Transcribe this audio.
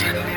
Captain.